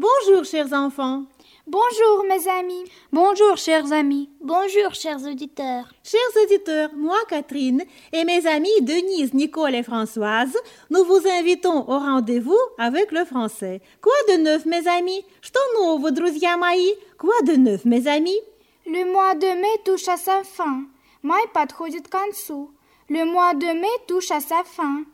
Bonjour, chers enfants. Bonjour, mes amis. Bonjour, chers amis. Bonjour, chers auditeurs. Chers auditeurs, moi, Catherine, et mes amis Denise, Nicole et Françoise, nous vous invitons au rendez-vous avec le français. Quoi de neuf, mes amis? Что нового, друзья мои? Quoi de neuf, mes amis? Le mois de mai touche à sa fin. Май подходит к концу. Le mois de mai touche à sa fin.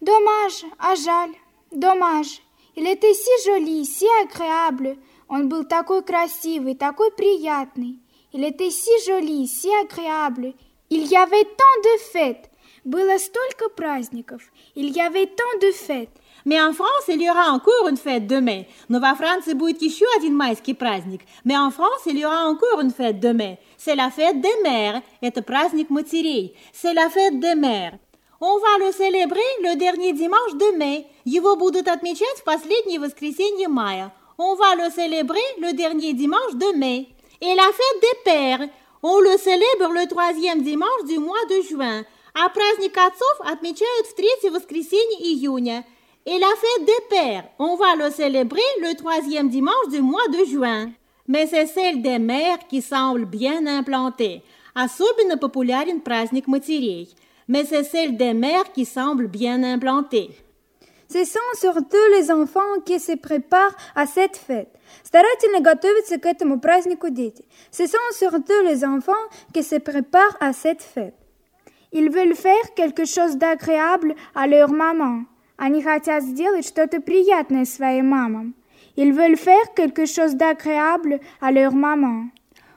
Dommage, ah жаль, dommage. Il était si joli, si agréable. Он был такой красивый, такой приятный. Il était si joli, si agréable. Il y avait tant de fêtes. Было столько праздников. Il y avait tant de fêtes. Mais en France, il y aura encore une fête demain. Но во Франции будет еще один майский праздник. Mais en France, il y aura encore une fête demain. C'est la fête des mères. Это праздник матерей. C'est la fête des mères. On va le célébrer le dernier dimanche de mai. Его будут отмечать в последнее воскресенье мая. On va le célébrer le dernier dimanche de mai. Et la fête des pères. On le célèbre le troisième dimanche du mois de juin. А праздник отцов отмечают в третье воскресенье июня. Et la fête des pères. On va le célébrer le troisième dimanche du mois de juin. Mais c'est celle des mères qui semble bien implantée. Особенно популярен праздник матерей. Mais c'est celle des mères qui semble bien implantée. Ce sont surtout les enfants qui se préparent à cette fête. Старательно готовятся к этому празднику дети. Ce sont surtout les enfants qui se préparent à cette fête. Ils veulent faire quelque chose d'agréable à leur maman. Они хотят сделать что-то приятное своим мамам. Ils veulent faire quelque chose d'agréable à leur maman.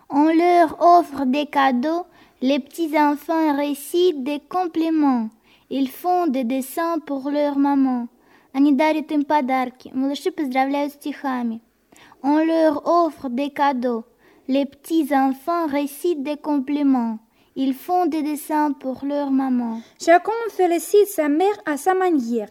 On leur offre des cadeaux. Les petits enfants récitent des compliments. Ils font des dessins pour leur maman. Они дарят им подарки. Малыши поздравляют стихами. On leur offre des cadeaux. Les petits enfants récitent des compliments. Ils font des dessins pour leur maman. Chacun félicite sa mère à sa manière.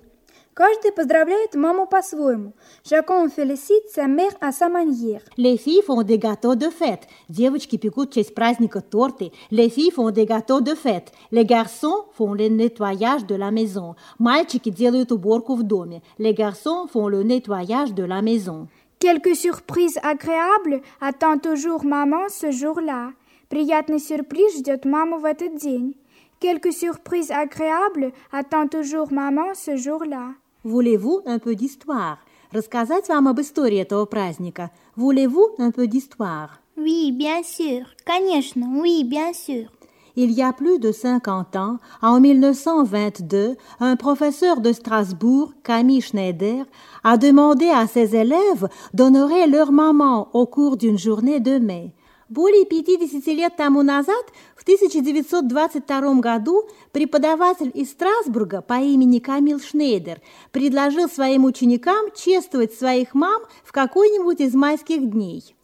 Каждый поздравляет маму по-своему. Chacun félicite sa mère à sa manière. Les filles font des gâteaux de fête. Девочки пекут в честь праздника торты. Les filles font des gâteaux de fête. Les garçons font le nettoyage de la maison. Мальчики делают уборку в доме. Les garçons font le nettoyage de la maison. Quelque surprise agréable attend toujours maman ce jour-là. Приятный сюрприз ждет маму в этот день. Quelque surprise agréable attend toujours maman ce jour-là. Voulez-vous un peu d'histoire? Рассказать вам об истории этого праздника. Voulez-vous un peu d'histoire? Oui, bien sûr. Конечно, oui, bien sûr. Il y a plus de 50 ans, en 1922, un professeur de Strasbourg, Camille Schneider, a demandé à ses élèves d'honorer leur maman au cours d'une journée de mai. Более 50 лет тому назад, в 1922 году, преподаватель из Страсбурга по имени Камил Шнейдер предложил своим ученикам чествовать своих мам в какой-нибудь из майских дней.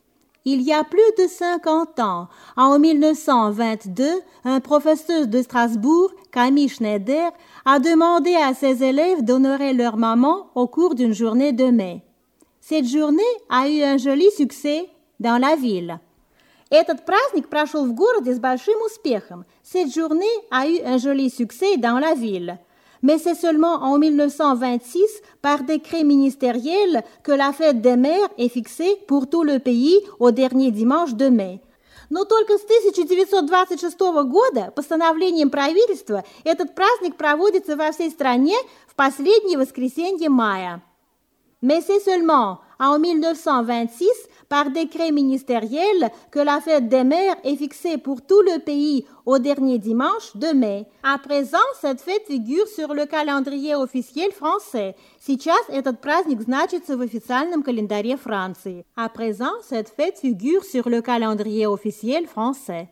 Il y a plus de 50 ans, en 1922, un professeur de Strasbourg, Camille Schneider, a demandé à ses élèves d'honorer leur maman au cours d'une journée de mai. Cette journée a eu un joli succès dans la ville. Этот праздник прошел в городе с большим успехом. Cette journée a eu un joli succès dans la ville. Mais c'est seulement en 1926, par décret ministériel, que la fête des mères est fixée pour tout le pays au dernier dimanche de mai. Но только с 1926 года постановлением правительства этот праздник проводится во всей стране в последнее воскресенье мая. Mais c'est seulement en 1926, par décret ministériel, que la fête des mères est fixée pour tout le pays au dernier dimanche de mai. À présent, cette fête figure sur le calendrier officiel français. Сейчас этот праздник значится в официальном календаре Франции. À présent, cette fête figure sur le calendrier officiel français.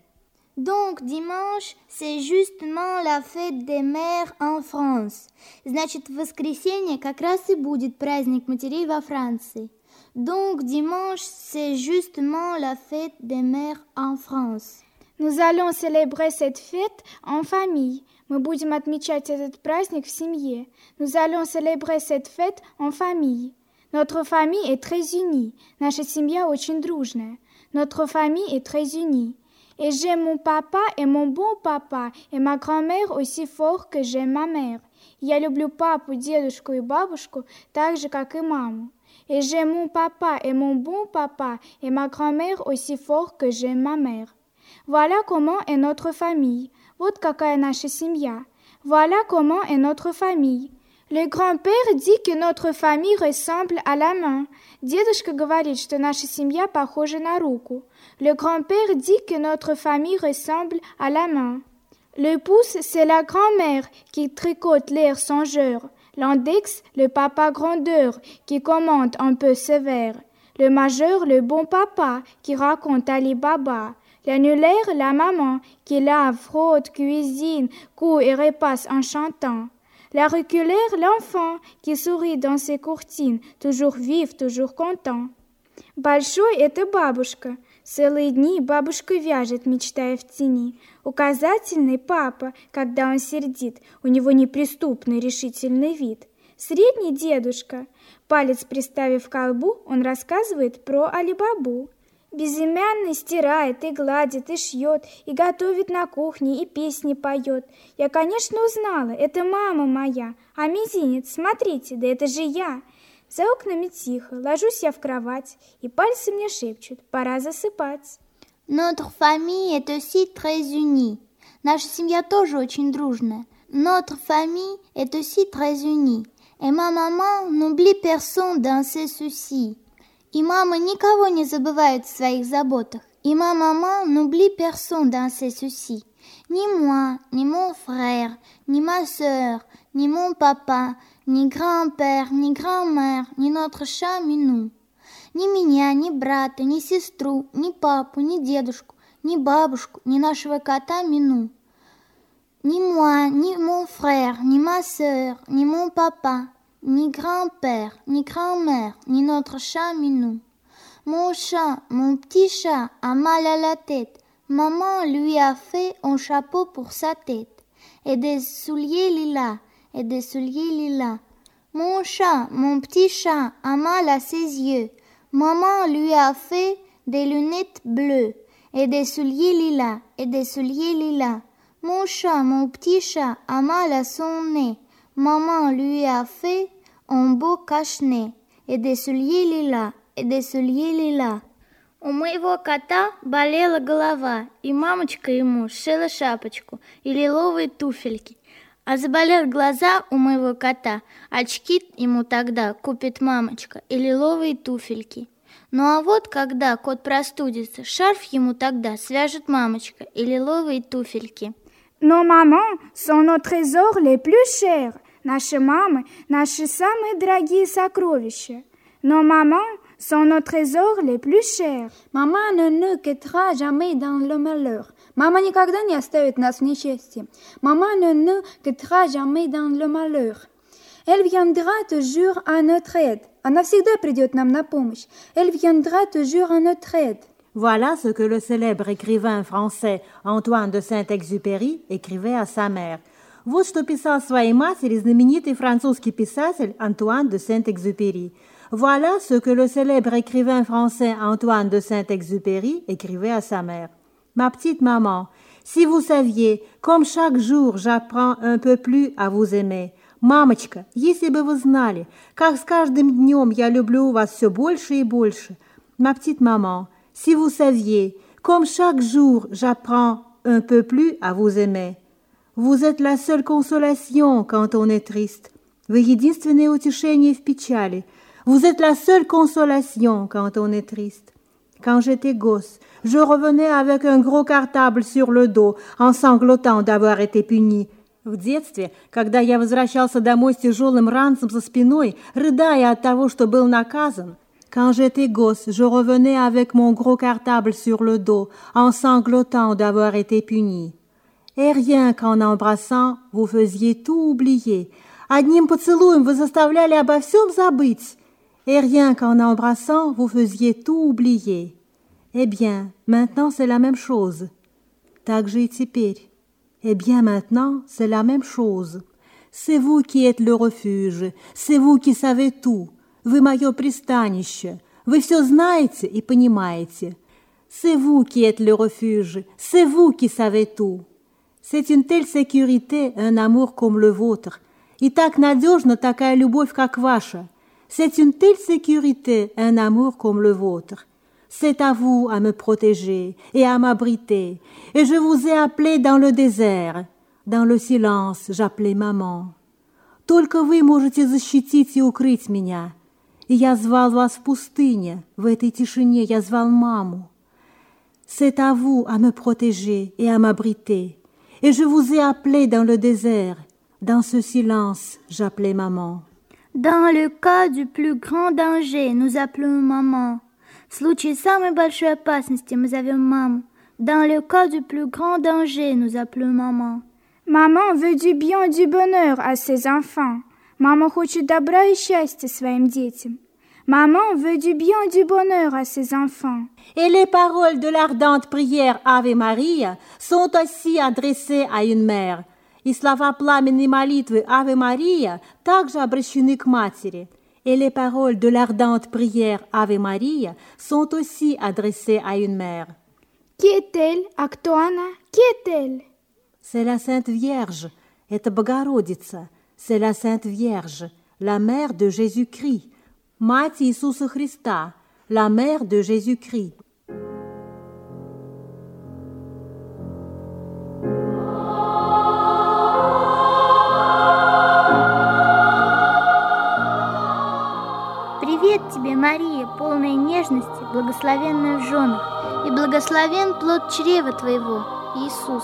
Donc dimanche, c'est justement la fête des mères en France. Значит, в воскресенье как раз и будет праздник матерей во Франции. Donc dimanche, c'est justement la fête des mères en France. Nous allons célébrer cette fête en famille. Мы будем отмечать этот праздник в семье. Nous allons célébrer cette fête en famille. Notre famille est très unie. Наша семья очень дружная. Notre famille est très unie. Et j'aime mon papa et mon bon papa, et ma grand-mère aussi fort que j'aime ma mère. Я люблю папу, дедушку и бабушку так же, как и маму. Et j'aime mon papa et mon bon papa et ma grand-mère aussi fort que j'aime ma mère. Voilà comment est notre famille. Вот какая наша семья. Voilà comment est notre famille. Le grand-père dit que notre famille ressemble à la main. Дедушка говорит, что наша семья похожа на руку. Le grand-père dit que notre famille ressemble à la main. Le pouce, c'est la grand-mère qui tricote l'air songeur. L'index, le papa grandeur qui commente un peu sévère. Le majeur, le bon papa qui raconte Ali Baba. L'annulaire, la maman qui lave, frotte, cuisine, coud et repasse en chantant. L'auriculaire, l'enfant qui sourit dans ses courtines, toujours vif, toujours content. Большой — это бабушка. Целые дни бабушка вяжет, мечтая в тени. Указательный папа, когда он сердит, у него неприступный решительный вид. Средний дедушка. Палец приставив к колбу, он рассказывает про Алибабу. Безымянный стирает и гладит, и шьет, и готовит на кухне, и песни поет. Я, конечно, узнала, это мама моя. А мизинец, смотрите, да это же я. За окнами тихо, ложусь я в кровать, и пальцы мне шепчут, пора засыпать. Notre famille est aussi très unie. Наша семья тоже очень дружная. Notre famille est aussi très unie. Et ma maman n'oublie personne dans ses soucis. И мама никого не забывает в своих заботах. И ma maman n'oublie personne dans ses soucis. Ni moi, ni mon frère, ni ma sœur, ni mon papa, ни grand-père, ни grand-mère, ни notre chat Minou. Ни меня, ни брата, ни сестру, ни папу, ни дедушку, ни бабушку, ни нашего кота Мину. Ни moi, ни mon frère, ni ma sœur, ni mon papa, ni grand-père, ni grand-mère, ni notre chat Minou. Mon chat, mon petit chat, a mal à la tête. Maman lui a fait un chapeau pour sa tête et des souliers lilas et des souliers lilas. Mon chat, mon petit chat, a mal à ses yeux. Maman lui a fait des lunettes bleues et des souliers lilas et des souliers lilas. Mon chat, mon petit chat, a mal à son nez. Maman lui a fait un beau cache-nez et des souliers lilas et des souliers lilas. У моего кота болела голова, и мамочка ему сшила шапочку и лиловые туфельки. А заболят глаза у моего кота, очки ему тогда купит мамочка и лиловые туфельки. Ну а вот когда кот простудится, шарф ему тогда свяжет мамочка и лиловые туфельки. Nos mamans sont nos trésors les plus chers. Наши мамы – наши самые дорогие сокровища. Nos mamans sont nos trésors les plus chers. Maman ne nous quittera jamais dans le malheur. Мама никогда не оставит нас в несчастье. Maman ne nous quittera jamais dans le malheur. Elle viendra toujours à notre aide. Она всегда придет нам на помощь. Elle viendra toujours à notre aide. Voilà ce que le célèbre écrivain français Antoine de Saint-Exupéry écrivait à sa mère. Вот что писал своей матери знаменитый французский писатель Антуан de Saint-Exupéry. Voilà ce que le célèbre écrivain français Antoine de Saint-Exupéry écrivait à sa mère. Ma petite maman, si vous saviez, comme chaque jour j'apprends un peu plus à vous aimer. Мамочка, если бы вы знали, как с каждым днем я люблю вас все больше и больше. Ma petite maman, si vous saviez, comme chaque jour j'apprends un peu plus à vous aimer. Vous êtes la seule consolation quand on est triste. Вы единственное утешение в печали. Vous êtes la seule consolation quand on est triste. Quand j'étais gosse, je revenais avec un gros cartable sur le dos, en sanglotant d'avoir été puni. В детстве, когда я возвращался домой с тяжелым ранцем за спиной, рыдая от того, что был наказан, quand j'étais gosse, je revenais avec mon gros cartable sur le dos, en sanglotant d'avoir été puni. Et rien qu'en embrassant, vous faisiez tout oublier. Одним поцелуем вы заставляли обо всем забыть. Et rien qu'en embrassant, vous faisiez tout oublier. Eh bien, maintenant c'est la même chose. Так же и теперь. Eh bien, maintenant c'est la même chose. C'est vous qui êtes le refuge, c'est vous qui savez tout. Вы мое пристанище, вы все знаете и понимаете. C'est vous qui êtes le refuge, c'est vous qui savez tout. C'est une telle sécurité, un amour comme le vôtre. И так надежно такая любовь, как ваша. C'est une telle sécurité, un amour comme le vôtre. C'est à vous à me protéger et à m'abriter, et je vous ai appelé dans le désert. Dans le silence, j'appelais maman. Только вы можете защитить и укрыть меня. И я звал вас в пустыне, в этой тишине я звал маму. C'est à vous à me protéger et à m'abriter. Et je vous ai appelé dans le désert. Dans ce silence, j'appelais maman. Dans le cas du plus grand danger, nous appelons maman. В случае самой большой опасности мы зовем маму. Dans le cas du plus grand danger, nous appelons maman. Maman veut du bien, du bonheur à ses enfants. Мама хочет добра и счастья своим детям. Maman veut du bien, du bonheur à ses enfants. Et les paroles de l'ardente prière Ave Maria sont aussi adressées à une mère. И слова пламенной молитвы Ave Maria также обращены к матери. et les paroles de l'ardente prière Ave Maria sont aussi adressées à une mère. Qui est-elle, Actuana? Qui est-elle? C'est la Sainte Vierge, et Bogorodica, c'est la Sainte Vierge, la mère de Jésus-Christ, Mati Christa, la mère de Jésus-Christ. Мария, полная нежности, благословенная в женах, и благословен плод чрева твоего, Иисус.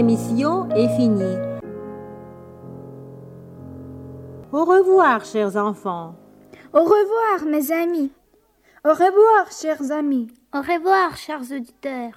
Émission est finie. Au revoir, chers enfants. Au revoir, mes amis. Au revoir, chers amis. Au revoir, chers auditeurs.